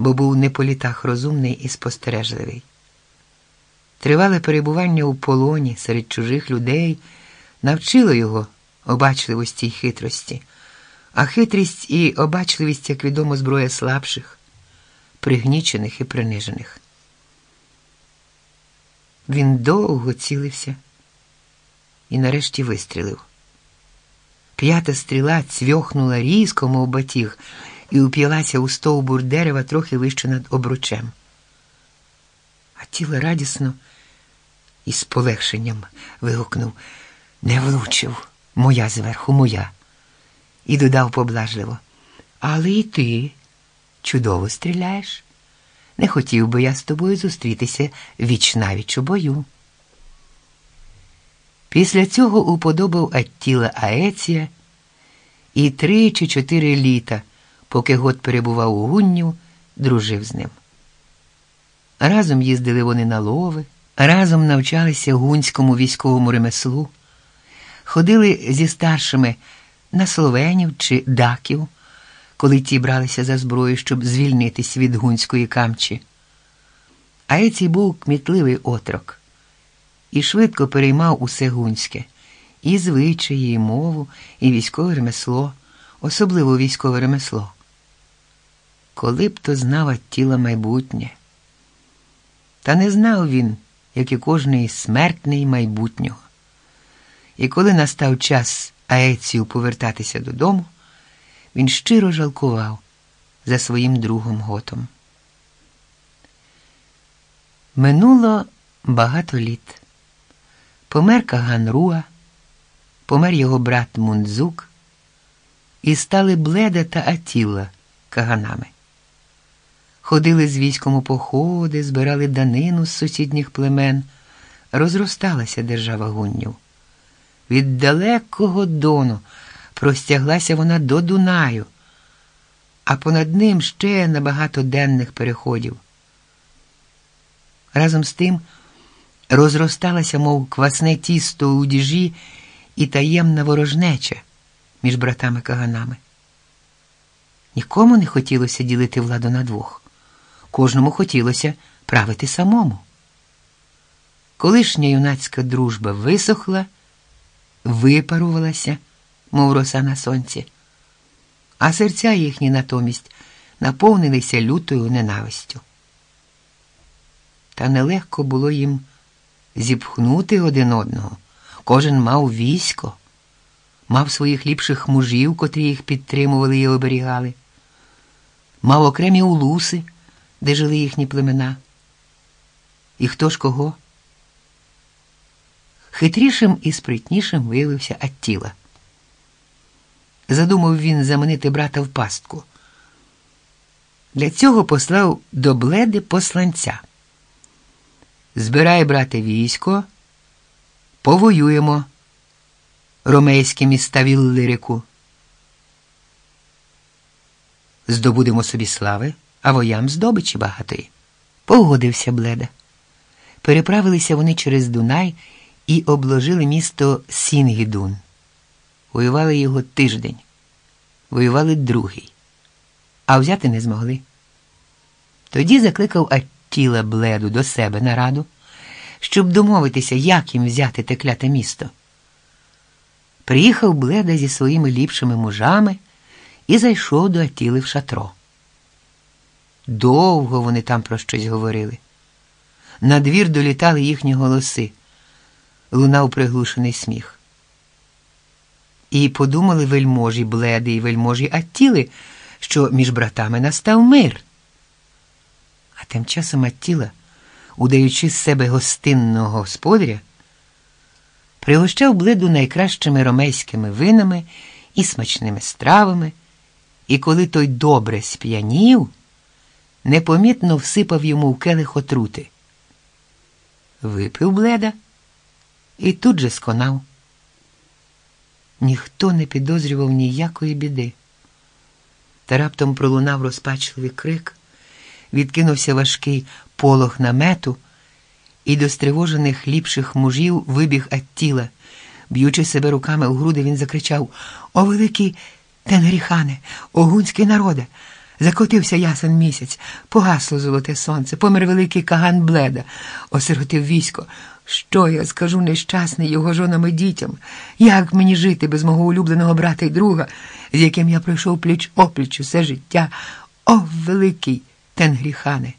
бо був не по літах розумний і спостережливий. Тривале перебування у полоні серед чужих людей навчило його обачливості й хитрості, а хитрість і обачливість, як відомо, зброя слабших, пригнічених і принижених. Він довго цілився і нарешті вистрілив. П'ята стріла цвьохнула різко, мов батіг, і уп'ялася у стовбур дерева трохи вище над обручем. А тіло радісно і з полегшенням вигукнув не влучив, моя зверху, моя. І додав поблажливо. Але і ти чудово стріляєш. Не хотів би я з тобою зустрітися віч навіч у бою. Після цього уподобав Аттіла Аеція і три чи чотири літа, поки год перебував у гунню, дружив з ним. Разом їздили вони на лови, разом навчалися гунському військовому ремеслу, ходили зі старшими на словенів чи даків, коли ті бралися за зброю, щоб звільнитись від гунської камчі. Аецій був кмітливий отрок і швидко переймав усе гунське і звичаї, і мову, і військове ремесло, особливо військове ремесло. Коли б то знав тіла майбутнє. Та не знав він, як і кожний смертний майбутнього. І коли настав час Аецію повертатися додому, він щиро жалкував за своїм другом готом. Минуло багато літ. Помер Каган Руа, помер його брат Мундзук, і стали Бледа та Атіла каганами. Ходили з військом у походи, збирали данину з сусідніх племен, розросталася держава гуннів. Від далекого дону простяглася вона до Дунаю, а понад ним ще набагато денних переходів. Разом з тим розросталася, мов квасне тісто у діжі і таємна ворожнеча між братами каганами. Нікому не хотілося ділити владу на двох, кожному хотілося правити самому. Колишня юнацька дружба висохла, випарувалася, мов роса на сонці, а серця їхні натомість наповнилися лютою ненавистю. Та нелегко було їм зіпхнути один одного. Кожен мав військо, мав своїх ліпших мужів, котрі їх підтримували і оберігали, мав окремі улуси, де жили їхні племена. І хто ж кого? Хитрішим і спритнішим виявився Аттіла. Задумав він заманити брата в пастку. Для цього послав до бледи посланця. Збирай, брате, військо, повоюємо ромейські міста Віллирику. Здобудемо собі слави, а воям здобичі багатої. Погодився Бледа. Переправилися вони через Дунай і обложили місто Сінгідун. Воювали його тиждень, воювали другий, а взяти не змогли. Тоді закликав Аттіла Бледу до себе на раду, щоб домовитися, як їм взяти те кляте місто. Приїхав Бледа зі своїми ліпшими мужами і зайшов до Атіли в шатро. Довго вони там про щось говорили. На двір долітали їхні голоси, лунав приглушений сміх. І подумали вельможі бледи і вельможі Аттіли, що між братами настав мир. А тим часом Аттіла, удаючи з себе гостинного господаря, пригощав бледу найкращими ромейськими винами і смачними стравами, і коли той добре сп'янів, непомітно всипав йому в келих отрути. Випив бледа і тут же сконав. Ніхто не підозрював ніякої біди. Та раптом пролунав розпачливий крик, відкинувся важкий полох намету, і до стривожених ліпших мужів вибіг Аттіла. Б'ючи себе руками у груди, він закричав О, великий Тенгріхане, огунський народе! Закотився ясен місяць, погасло золоте сонце, помер великий каган Бледа, осиротив військо. Що я скажу нещасний його жонам і дітям? Як мені жити без мого улюбленого брата й друга, з яким я пройшов пліч опліч усе життя? О, великий Тенгріхане!